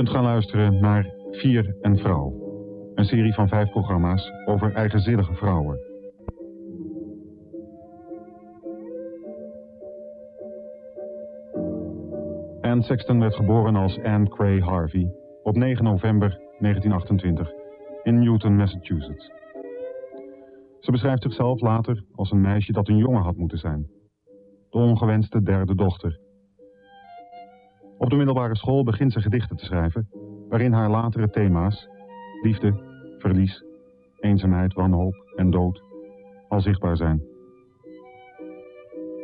kunt gaan luisteren naar Vier en Vrouw. Een serie van vijf programma's over eigenzinnige vrouwen. Anne Sexton werd geboren als Anne Cray Harvey op 9 november 1928 in Newton, Massachusetts. Ze beschrijft zichzelf later als een meisje dat een jongen had moeten zijn. De ongewenste derde dochter. Op de middelbare school begint ze gedichten te schrijven, waarin haar latere thema's, liefde, verlies, eenzaamheid, wanhoop en dood, al zichtbaar zijn.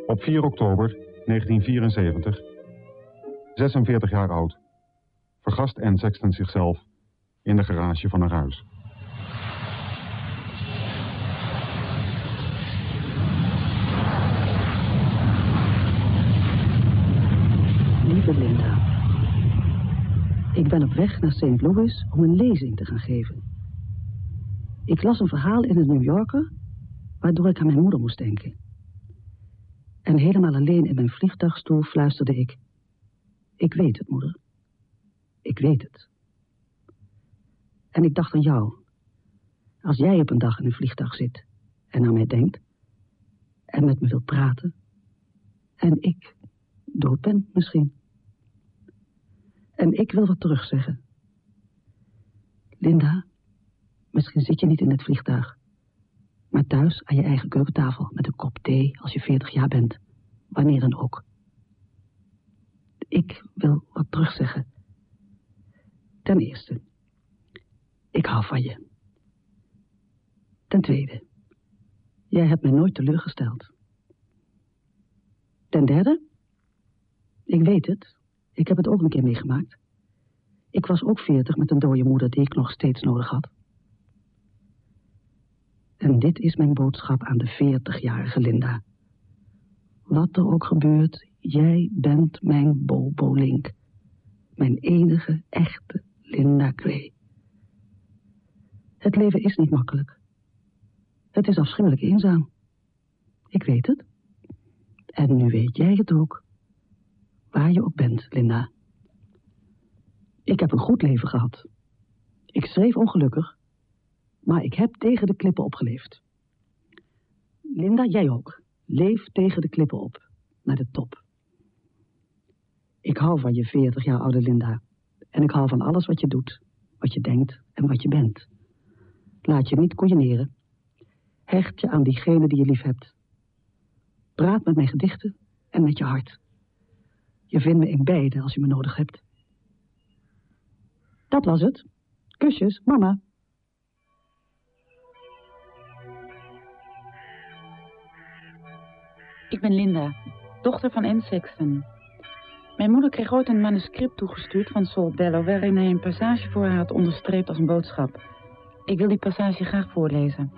Op 4 oktober 1974, 46 jaar oud, vergast Anne Sexton zichzelf in de garage van haar huis. Ik ben op weg naar St. Louis om een lezing te gaan geven. Ik las een verhaal in het New Yorker, waardoor ik aan mijn moeder moest denken. En helemaal alleen in mijn vliegtuigstoel fluisterde ik... Ik weet het, moeder. Ik weet het. En ik dacht aan jou. Als jij op een dag in een vliegtuig zit en aan mij denkt... en met me wilt praten... en ik dood ben misschien... En ik wil wat terugzeggen. Linda, misschien zit je niet in het vliegtuig. Maar thuis aan je eigen keukentafel met een kop thee als je veertig jaar bent. Wanneer dan ook. Ik wil wat terugzeggen. Ten eerste, ik hou van je. Ten tweede, jij hebt mij nooit teleurgesteld. Ten derde, ik weet het, ik heb het ook een keer meegemaakt. Ik was ook veertig met een dode moeder die ik nog steeds nodig had. En dit is mijn boodschap aan de veertigjarige Linda. Wat er ook gebeurt, jij bent mijn Bobo Link. Mijn enige, echte Linda Gray. Het leven is niet makkelijk. Het is afschuwelijk eenzaam. Ik weet het. En nu weet jij het ook. Waar je ook bent, Linda. Ik heb een goed leven gehad. Ik schreef ongelukkig, maar ik heb tegen de klippen opgeleefd. Linda, jij ook. Leef tegen de klippen op, naar de top. Ik hou van je veertig jaar oude Linda. En ik hou van alles wat je doet, wat je denkt en wat je bent. Laat je niet koeieneren. Hecht je aan diegene die je lief hebt. Praat met mijn gedichten en met je hart. Je vindt me in beide als je me nodig hebt. Dat was het. Kusjes, mama. Ik ben Linda, dochter van Anne Sexton. Mijn moeder kreeg ooit een manuscript toegestuurd van Sol Bello... waarin hij een passage voor haar had onderstreept als een boodschap. Ik wil die passage graag voorlezen.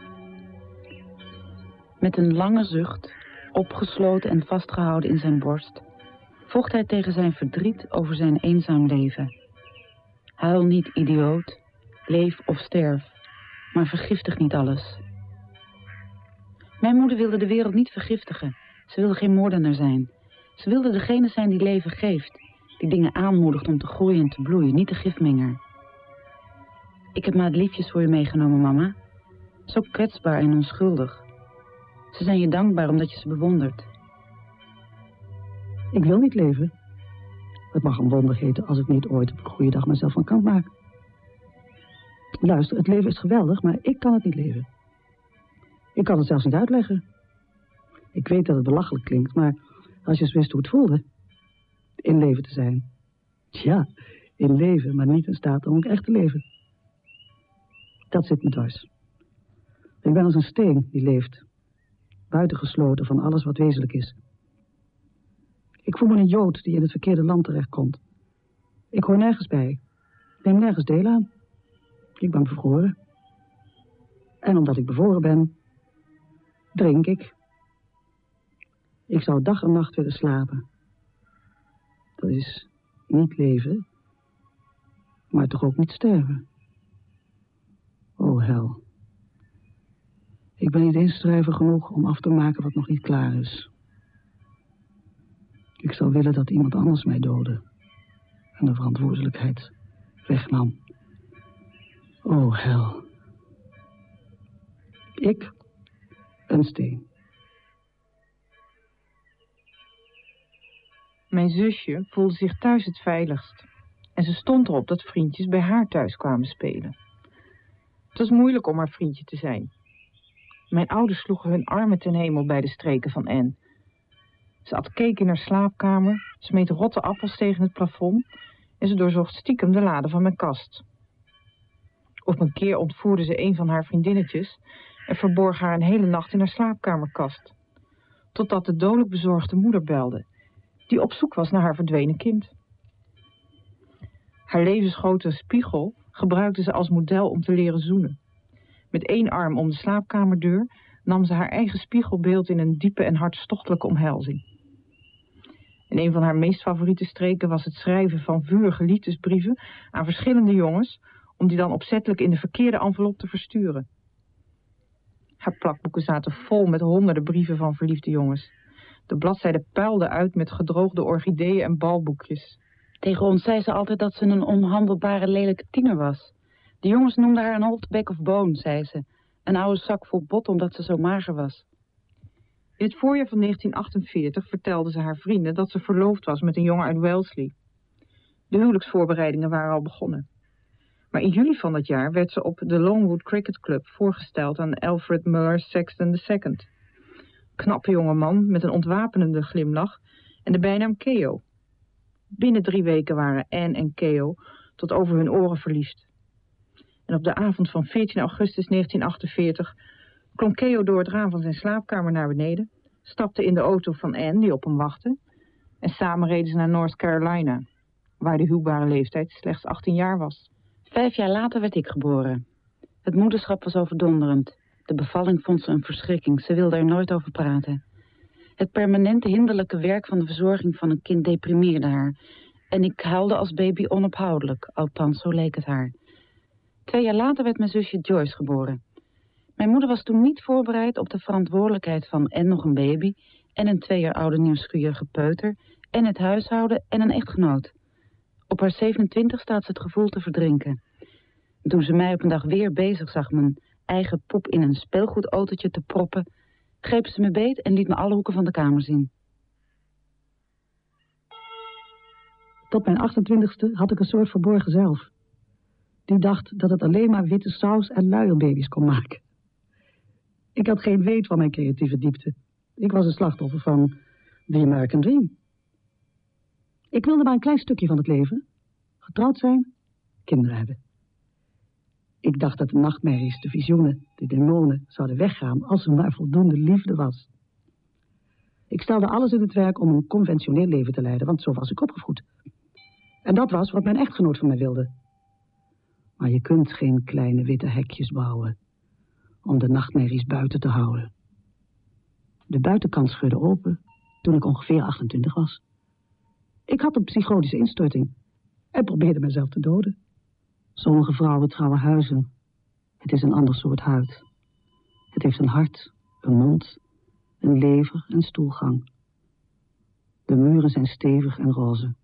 Met een lange zucht, opgesloten en vastgehouden in zijn borst vocht hij tegen zijn verdriet over zijn eenzaam leven. Huil niet, idioot, leef of sterf, maar vergiftig niet alles. Mijn moeder wilde de wereld niet vergiftigen. Ze wilde geen moordenaar zijn. Ze wilde degene zijn die leven geeft, die dingen aanmoedigt om te groeien en te bloeien, niet de gifmenger. Ik heb maar liefjes voor je meegenomen, mama. Zo kwetsbaar en onschuldig. Ze zijn je dankbaar omdat je ze bewondert. Ik wil niet leven. Het mag een wonder heten als ik niet ooit op een goede dag mezelf van kant maak. Luister, het leven is geweldig, maar ik kan het niet leven. Ik kan het zelfs niet uitleggen. Ik weet dat het belachelijk klinkt, maar als je eens wist hoe het voelde. In leven te zijn. Ja, in leven, maar niet in staat om ook echt te leven. Dat zit me dwars. Ik ben als een steen die leeft. Buitengesloten van alles wat wezenlijk is. Ik voel me een Jood die in het verkeerde land terechtkomt. Ik hoor nergens bij. Neem nergens deel aan. Ik ben bevroren. En omdat ik bevroren ben, drink ik. Ik zou dag en nacht willen slapen. Dat is niet leven, maar toch ook niet sterven. Oh hel. Ik ben niet instrijver genoeg om af te maken wat nog niet klaar is. Ik zou willen dat iemand anders mij doodde. En de verantwoordelijkheid wegnam. O hel. Ik, een steen. Mijn zusje voelde zich thuis het veiligst. En ze stond erop dat vriendjes bij haar thuis kwamen spelen. Het was moeilijk om haar vriendje te zijn. Mijn ouders sloegen hun armen ten hemel bij de streken van Anne. Ze at cake in haar slaapkamer, smeet rotte appels tegen het plafond en ze doorzocht stiekem de lade van mijn kast. Op een keer ontvoerde ze een van haar vriendinnetjes en verborg haar een hele nacht in haar slaapkamerkast. Totdat de dodelijk bezorgde moeder belde, die op zoek was naar haar verdwenen kind. Haar levensgrote spiegel gebruikte ze als model om te leren zoenen. Met één arm om de slaapkamerdeur nam ze haar eigen spiegelbeeld in een diepe en hartstochtelijke omhelzing. En een van haar meest favoriete streken was het schrijven van vurige liefdesbrieven aan verschillende jongens, om die dan opzettelijk in de verkeerde envelop te versturen. Haar plakboeken zaten vol met honderden brieven van verliefde jongens. De bladzijden puilden uit met gedroogde orchideeën en balboekjes. Tegen ons zei ze altijd dat ze een onhandelbare lelijke tiener was. De jongens noemden haar een old back of bone, zei ze. Een oude zak vol bot omdat ze zo mager was. In het voorjaar van 1948 vertelde ze haar vrienden dat ze verloofd was met een jongen uit Wellesley. De huwelijksvoorbereidingen waren al begonnen. Maar in juli van dat jaar werd ze op de Longwood Cricket Club voorgesteld aan Alfred Muller Sexton II. Knappe jonge man met een ontwapenende glimlach en de bijnaam Keo. Binnen drie weken waren Anne en Keo tot over hun oren verliefd. En op de avond van 14 augustus 1948 klom Keo door het raam van zijn slaapkamer naar beneden, stapte in de auto van Anne die op hem wachtte en samen reden ze naar North Carolina, waar de huwbare leeftijd slechts 18 jaar was. Vijf jaar later werd ik geboren. Het moederschap was overdonderend. De bevalling vond ze een verschrikking. Ze wilde er nooit over praten. Het permanente hinderlijke werk van de verzorging van een kind deprimeerde haar. En ik huilde als baby onophoudelijk, althans zo leek het haar. Twee jaar later werd mijn zusje Joyce geboren. Mijn moeder was toen niet voorbereid op de verantwoordelijkheid van en nog een baby... en een twee jaar oude nieuwsgierige peuter... en het huishouden en een echtgenoot. Op haar 27 staat ze het gevoel te verdrinken. toen ze mij op een dag weer bezig zag mijn eigen pop in een speelgoedautootje te proppen... greep ze me beet en liet me alle hoeken van de kamer zien. Tot mijn 28ste had ik een soort verborgen zelf. Die dacht dat het alleen maar witte saus en luierbaby's kon maken. Ik had geen weet van mijn creatieve diepte. Ik was een slachtoffer van The American Dream. Ik wilde maar een klein stukje van het leven. Getrouwd zijn, kinderen hebben. Ik dacht dat de nachtmerries, de visioenen, de demonen zouden weggaan als er maar voldoende liefde was. Ik stelde alles in het werk om een conventioneel leven te leiden, want zo was ik opgevoed. En dat was wat mijn echtgenoot van mij wilde. Maar je kunt geen kleine witte hekjes bouwen om de nachtmerries buiten te houden. De buitenkant schudde open toen ik ongeveer 28 was. Ik had een psychotische instorting en probeerde mezelf te doden. Sommige vrouwen trouwen huizen. Het is een ander soort huid. Het heeft een hart, een mond, een lever en stoelgang. De muren zijn stevig en roze.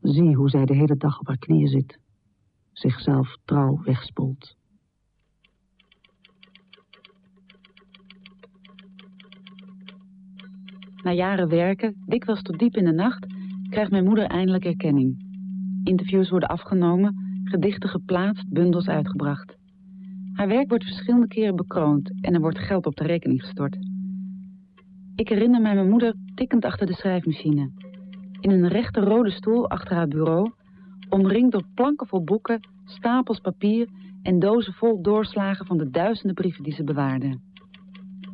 Zie hoe zij de hele dag op haar knieën zit, zichzelf trouw wegspoelt. Na jaren werken, dikwijls tot diep in de nacht, krijgt mijn moeder eindelijk erkenning. Interviews worden afgenomen, gedichten geplaatst, bundels uitgebracht. Haar werk wordt verschillende keren bekroond en er wordt geld op de rekening gestort. Ik herinner mij mijn moeder tikkend achter de schrijfmachine. In een rechte rode stoel achter haar bureau, omringd door planken vol boeken, stapels papier en dozen vol doorslagen van de duizenden brieven die ze bewaarde.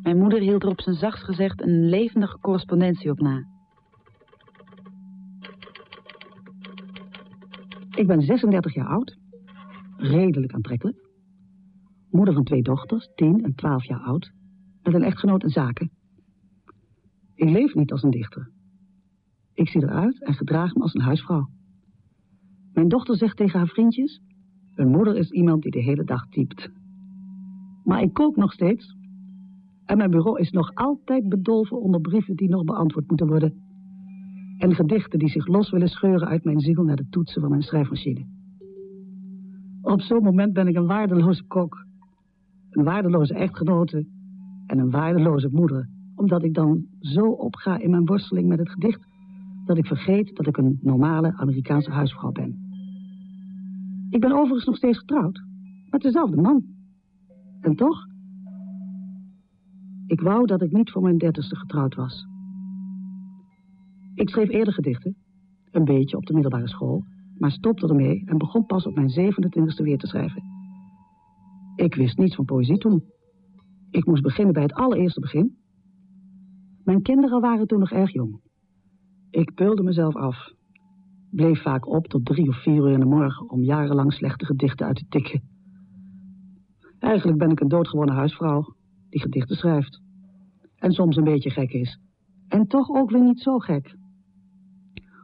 Mijn moeder hield er op zijn zachtst gezegd een levendige correspondentie op na. Ik ben 36 jaar oud, redelijk aantrekkelijk. Moeder van twee dochters, 10 en 12 jaar oud, met een echtgenoot en zaken. Ik leef niet als een dichter. Ik zie eruit en gedraag me als een huisvrouw. Mijn dochter zegt tegen haar vriendjes... Een moeder is iemand die de hele dag typt. Maar ik kook nog steeds. En mijn bureau is nog altijd bedolven onder brieven die nog beantwoord moeten worden. En gedichten die zich los willen scheuren uit mijn ziel naar de toetsen van mijn schrijfmachine. Op zo'n moment ben ik een waardeloze kok. Een waardeloze echtgenote en een waardeloze moeder. Omdat ik dan zo opga in mijn worsteling met het gedicht... dat ik vergeet dat ik een normale Amerikaanse huisvrouw ben. Ik ben overigens nog steeds getrouwd. Met dezelfde man. En toch? Ik wou dat ik niet voor mijn dertigste getrouwd was. Ik schreef eerder gedichten. Een beetje op de middelbare school. Maar stopte ermee en begon pas op mijn 27e weer te schrijven. Ik wist niets van poëzie toen. Ik moest beginnen bij het allereerste begin. Mijn kinderen waren toen nog erg jong. Ik peulde mezelf af. Bleef vaak op tot drie of vier uur in de morgen om jarenlang slechte gedichten uit te tikken. Eigenlijk ben ik een doodgewone huisvrouw die gedichten schrijft. En soms een beetje gek is. En toch ook weer niet zo gek.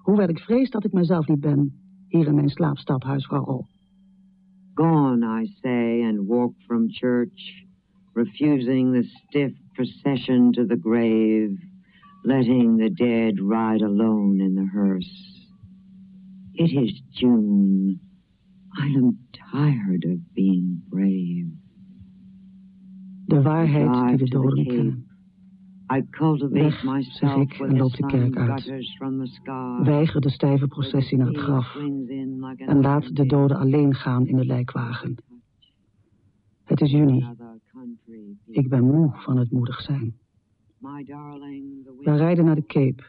Hoewel ik vrees dat ik mezelf niet ben, hier in mijn slaapstad huisvrouw Rol. Gone, I say, and walk from church, refusing the stiff procession to the grave, letting the dead ride alone in the hearse. It is June. I am tired of being brave. De waarheid die de doden kennen. I Weg, zeg ik en loop de kerk uit. Weiger de stijve processie naar het graf en laat de doden alleen gaan in de lijkwagen. Het is juni. Ik ben moe van het moedig zijn. We rijden naar de Cape.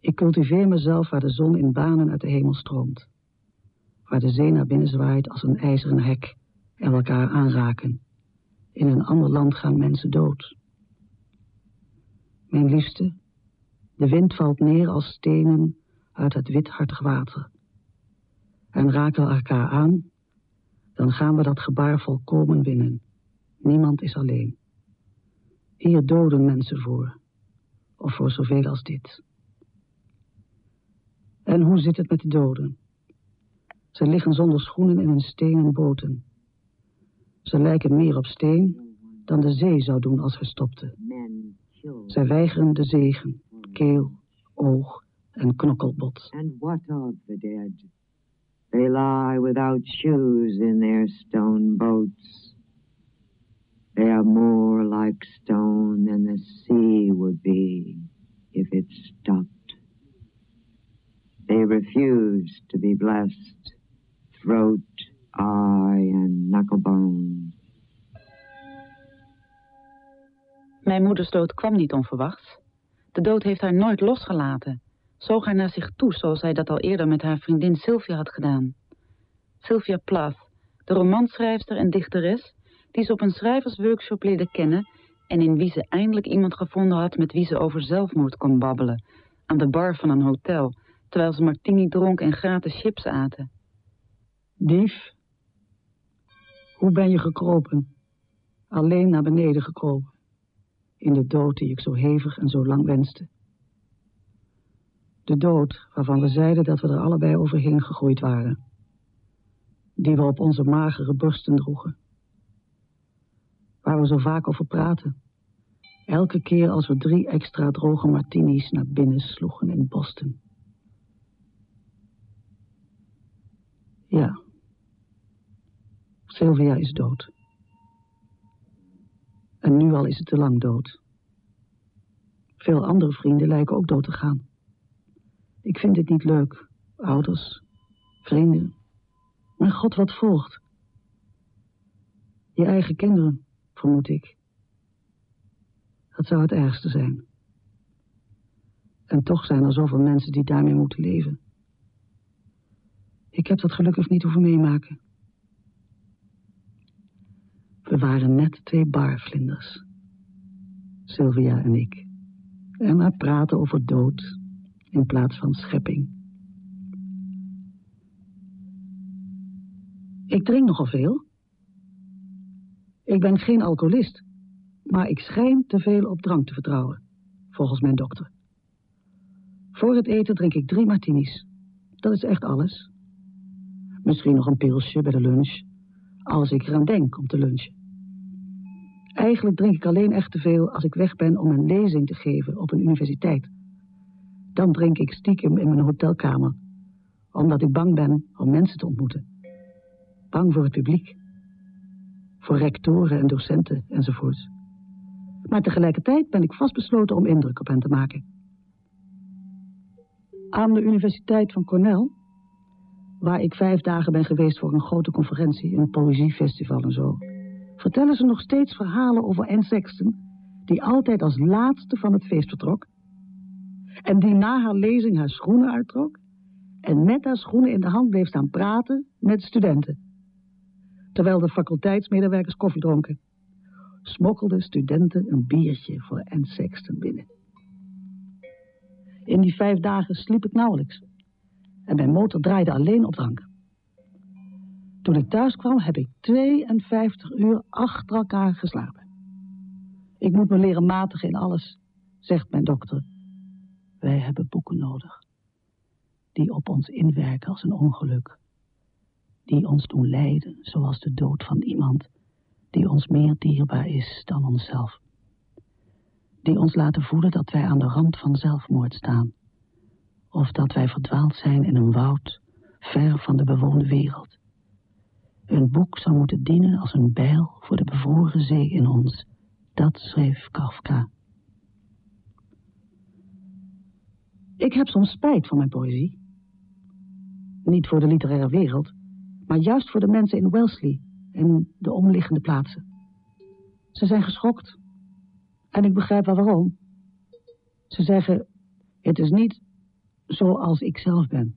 Ik cultiveer mezelf waar de zon in banen uit de hemel stroomt. Waar de zee naar binnen zwaait als een ijzeren hek en we elkaar aanraken. In een ander land gaan mensen dood. Mijn liefste, de wind valt neer als stenen uit het withartig water. En raken we elkaar aan, dan gaan we dat gebaar volkomen winnen. Niemand is alleen. Hier doden mensen voor, of voor zoveel als dit. En hoe zit het met de doden? Ze liggen zonder schoenen in hun stenen boten. Ze lijken meer op steen dan de zee zou doen als hij stopte. Zij weigeren de zegen, hmm. keel, oog en knokkelbot. And what of the dead? They lie without shoes in their stone boats. They are more like stone than the sea would be if it stopped. They refuse to be blessed, throat, eye, and knucklebone. Mijn moeders dood kwam niet onverwachts. De dood heeft haar nooit losgelaten. Zoog haar naar zich toe, zoals zij dat al eerder met haar vriendin Sylvia had gedaan. Sylvia Plath, de romanschrijfster en dichteres, die ze op een schrijversworkshop leerde kennen en in wie ze eindelijk iemand gevonden had met wie ze over zelfmoord kon babbelen, aan de bar van een hotel, terwijl ze martini dronk en gratis chips aten. Dief, hoe ben je gekropen? Alleen naar beneden gekropen. In de dood die ik zo hevig en zo lang wenste. De dood waarvan we zeiden dat we er allebei overheen gegroeid waren. Die we op onze magere borsten droegen. Waar we zo vaak over praten. Elke keer als we drie extra droge martinis naar binnen sloegen in Boston. Ja. Sylvia is dood. En nu al is het te lang dood. Veel andere vrienden lijken ook dood te gaan. Ik vind dit niet leuk. Ouders, vrienden. Maar god, wat volgt? Je eigen kinderen, vermoed ik. Dat zou het ergste zijn. En toch zijn er zoveel mensen die daarmee moeten leven. Ik heb dat gelukkig niet hoeven meemaken. We waren net twee barvlinders. Sylvia en ik. En maar praten over dood in plaats van schepping. Ik drink nogal veel. Ik ben geen alcoholist, maar ik schijn te veel op drank te vertrouwen, volgens mijn dokter. Voor het eten drink ik drie martinis. Dat is echt alles. Misschien nog een pilsje bij de lunch, als ik eraan denk om te lunchen. Eigenlijk drink ik alleen echt te veel als ik weg ben om een lezing te geven op een universiteit. Dan drink ik stiekem in mijn hotelkamer, omdat ik bang ben om mensen te ontmoeten. Bang voor het publiek. Voor rectoren en docenten enzovoorts. Maar tegelijkertijd ben ik vastbesloten om indruk op hen te maken. Aan de Universiteit van Cornell, waar ik vijf dagen ben geweest voor een grote conferentie, een poëziefestival en zo, vertellen ze nog steeds verhalen over Anne Sexton, die altijd als laatste van het feest vertrok, en die na haar lezing haar schoenen uittrok en met haar schoenen in de hand bleef staan praten met studenten. Terwijl de faculteitsmedewerkers koffie dronken, smokkelden studenten een biertje voor Anne Sexton binnen. In die vijf dagen sliep ik nauwelijks. En mijn motor draaide alleen op drank. Toen ik thuis kwam, heb ik 52 uur achter elkaar geslapen. Ik moet me leren matigen in alles, zegt mijn dokter. Wij hebben boeken nodig. Die op ons inwerken als een ongeluk. Die ons doen lijden, zoals de dood van iemand die ons meer dierbaar is dan onszelf die ons laten voelen dat wij aan de rand van zelfmoord staan. Of dat wij verdwaald zijn in een woud, ver van de bewoonde wereld. Een boek zou moeten dienen als een bijl voor de bevroren zee in ons. Dat schreef Kafka. Ik heb soms spijt van mijn poëzie. Niet voor de literaire wereld, maar juist voor de mensen in Wellesley en de omliggende plaatsen. Ze zijn geschokt en ik begrijp wel waarom. Ze zeggen, het is niet zoals ik zelf ben.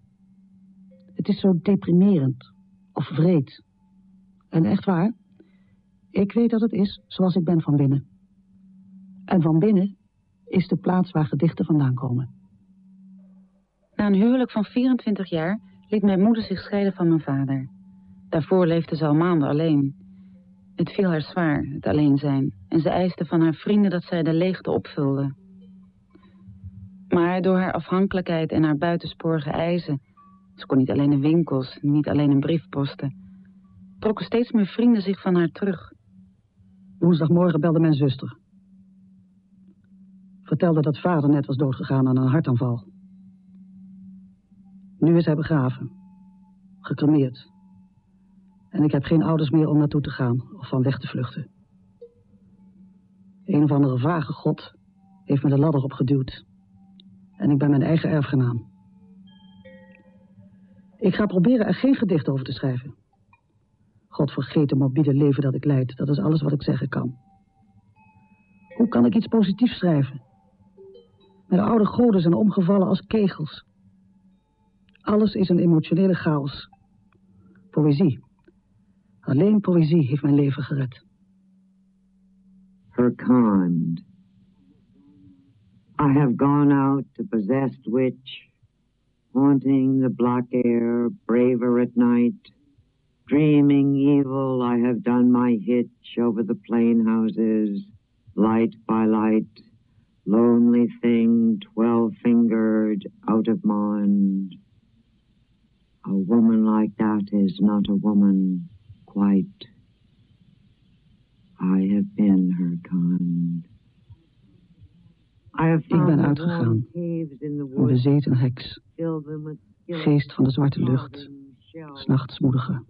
Het is zo deprimerend of vreed. En echt waar, ik weet dat het is zoals ik ben van binnen. En van binnen is de plaats waar gedichten vandaan komen. Na een huwelijk van 24 jaar liet mijn moeder zich scheiden van mijn vader. Daarvoor leefde ze al maanden alleen. Het viel haar zwaar, het alleen zijn, en ze eiste van haar vrienden dat zij de leegte opvulde. Maar door haar afhankelijkheid en haar buitensporige eisen, ze kon niet alleen in winkels, niet alleen in briefposten, trokken steeds meer vrienden zich van haar terug. Woensdagmorgen belde mijn zuster. Vertelde dat vader net was doodgegaan aan een hartaanval. Nu is hij begraven. Gecremeerd. En ik heb geen ouders meer om naartoe te gaan of van weg te vluchten. Een of andere vage god heeft me de ladder opgeduwd. En ik ben mijn eigen erfgenaam. Ik ga proberen er geen gedicht over te schrijven. God vergeet het morbide leven dat ik leid. Dat is alles wat ik zeggen kan. Hoe kan ik iets positiefs schrijven? Mijn oude goden zijn omgevallen als kegels. Alles is een emotionele chaos. Poëzie Alleen poëzie heeft mijn leven gered. Her kind. I have gone out to possessed witch, haunting the black air, braver at night. Dreaming evil, I have done my hitch over the plain houses, light by light, lonely thing, twelve-fingered, out of mind. A woman like that is not a woman quite. I have been her kind. Ik ben uitgegaan, een bezeten heks, geest van de zwarte lucht, s'nachts moedige.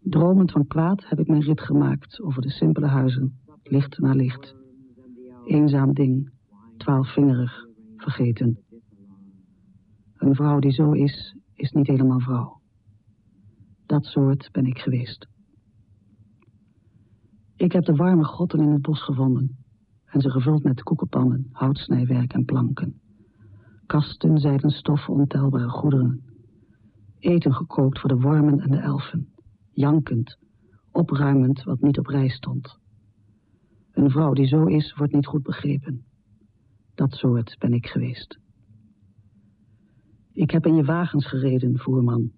Dromend van kwaad heb ik mijn rit gemaakt over de simpele huizen, licht na licht. Eenzaam ding, twaalfvingerig, vergeten. Een vrouw die zo is, is niet helemaal vrouw. Dat soort ben ik geweest. Ik heb de warme grotten in het bos gevonden en ze gevuld met koekenpannen, houtsnijwerk en planken. Kasten, zijden stoffen, ontelbare goederen. Eten gekookt voor de wormen en de elfen. Jankend, opruimend wat niet op rij stond. Een vrouw die zo is, wordt niet goed begrepen. Dat soort ben ik geweest. Ik heb in je wagens gereden, voerman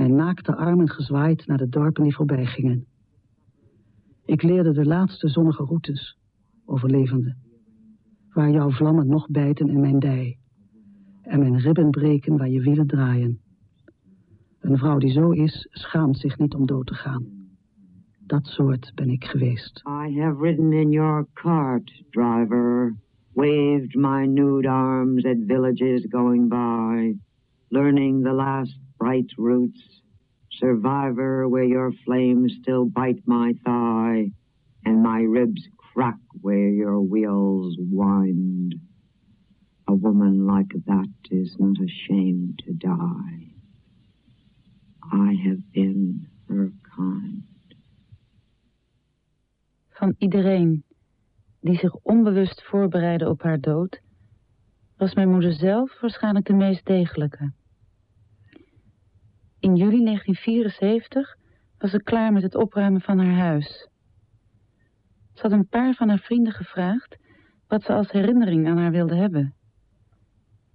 mijn naakte armen gezwaaid naar de dorpen die voorbij gingen. Ik leerde de laatste zonnige routes, overlevende, waar jouw vlammen nog bijten in mijn dij en mijn ribben breken waar je wielen draaien. Een vrouw die zo is, schaamt zich niet om dood te gaan. Dat soort ben ik geweest. I have ridden in your cart, driver, waved my nude arms at villages going by, learning the last bright roots, Survivor, where your flames still bite my thigh, and my ribs crack where your wheels wind. A woman like that is not ashamed to die. I have been her kind. Van iedereen die zich onbewust voorbereidde op haar dood, was mijn moeder zelf waarschijnlijk de meest degelijke. In juli 1974 was ze klaar met het opruimen van haar huis. Ze had een paar van haar vrienden gevraagd wat ze als herinnering aan haar wilde hebben.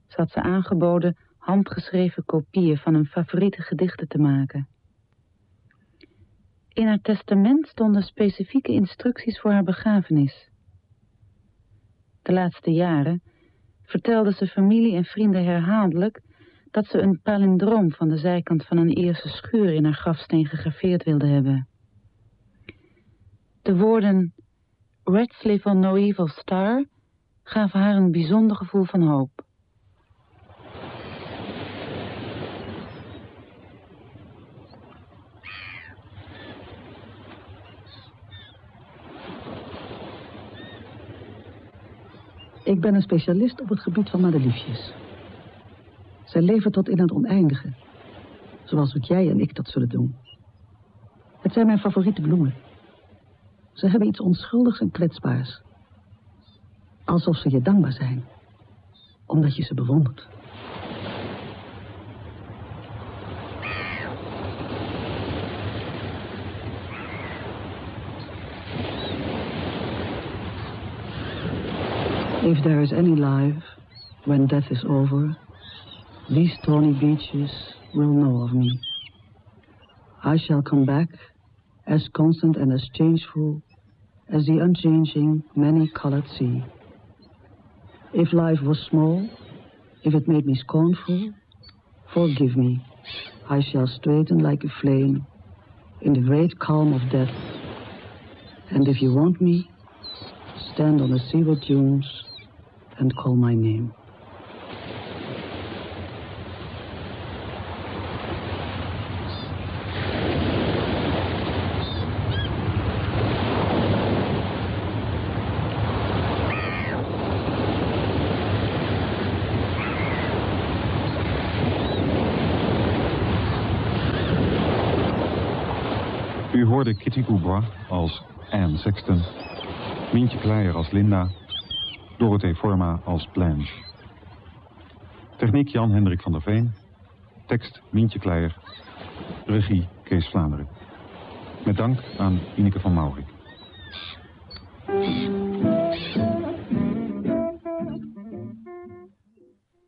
Ze had ze aangeboden handgeschreven kopieën van hun favoriete gedichten te maken. In haar testament stonden specifieke instructies voor haar begrafenis. De laatste jaren vertelde ze familie en vrienden herhaaldelijk dat ze een palindroom van de zijkant van een eerste schuur in haar grafsteen gegraveerd wilde hebben. De woorden Red Sleeve on No Evil Star gaven haar een bijzonder gevoel van hoop. Ik ben een specialist op het gebied van madeliefjes. Zij leven tot in het oneindige. Zoals ook jij en ik dat zullen doen. Het zijn mijn favoriete bloemen. Ze hebben iets onschuldigs en kwetsbaars. Alsof ze je dankbaar zijn. Omdat je ze bewondert. If there is any life, when death is over, these stony beaches will know of me. I shall come back as constant and as changeful as the unchanging, many-colored sea. If life was small, if it made me scornful, forgive me. I shall straighten like a flame in the great calm of death. And if you want me, stand on the seaward dunes and call my name. Hoorde Kitty Bourbois als Anne Sexton, Mientje Kleijer als Linda, Dorothee Forma als Blanche. Techniek Jan-Hendrik van der Veen, tekst Mientje Kleijer, regie Kees Vlaanderen. Met dank aan Ineke van Maurik.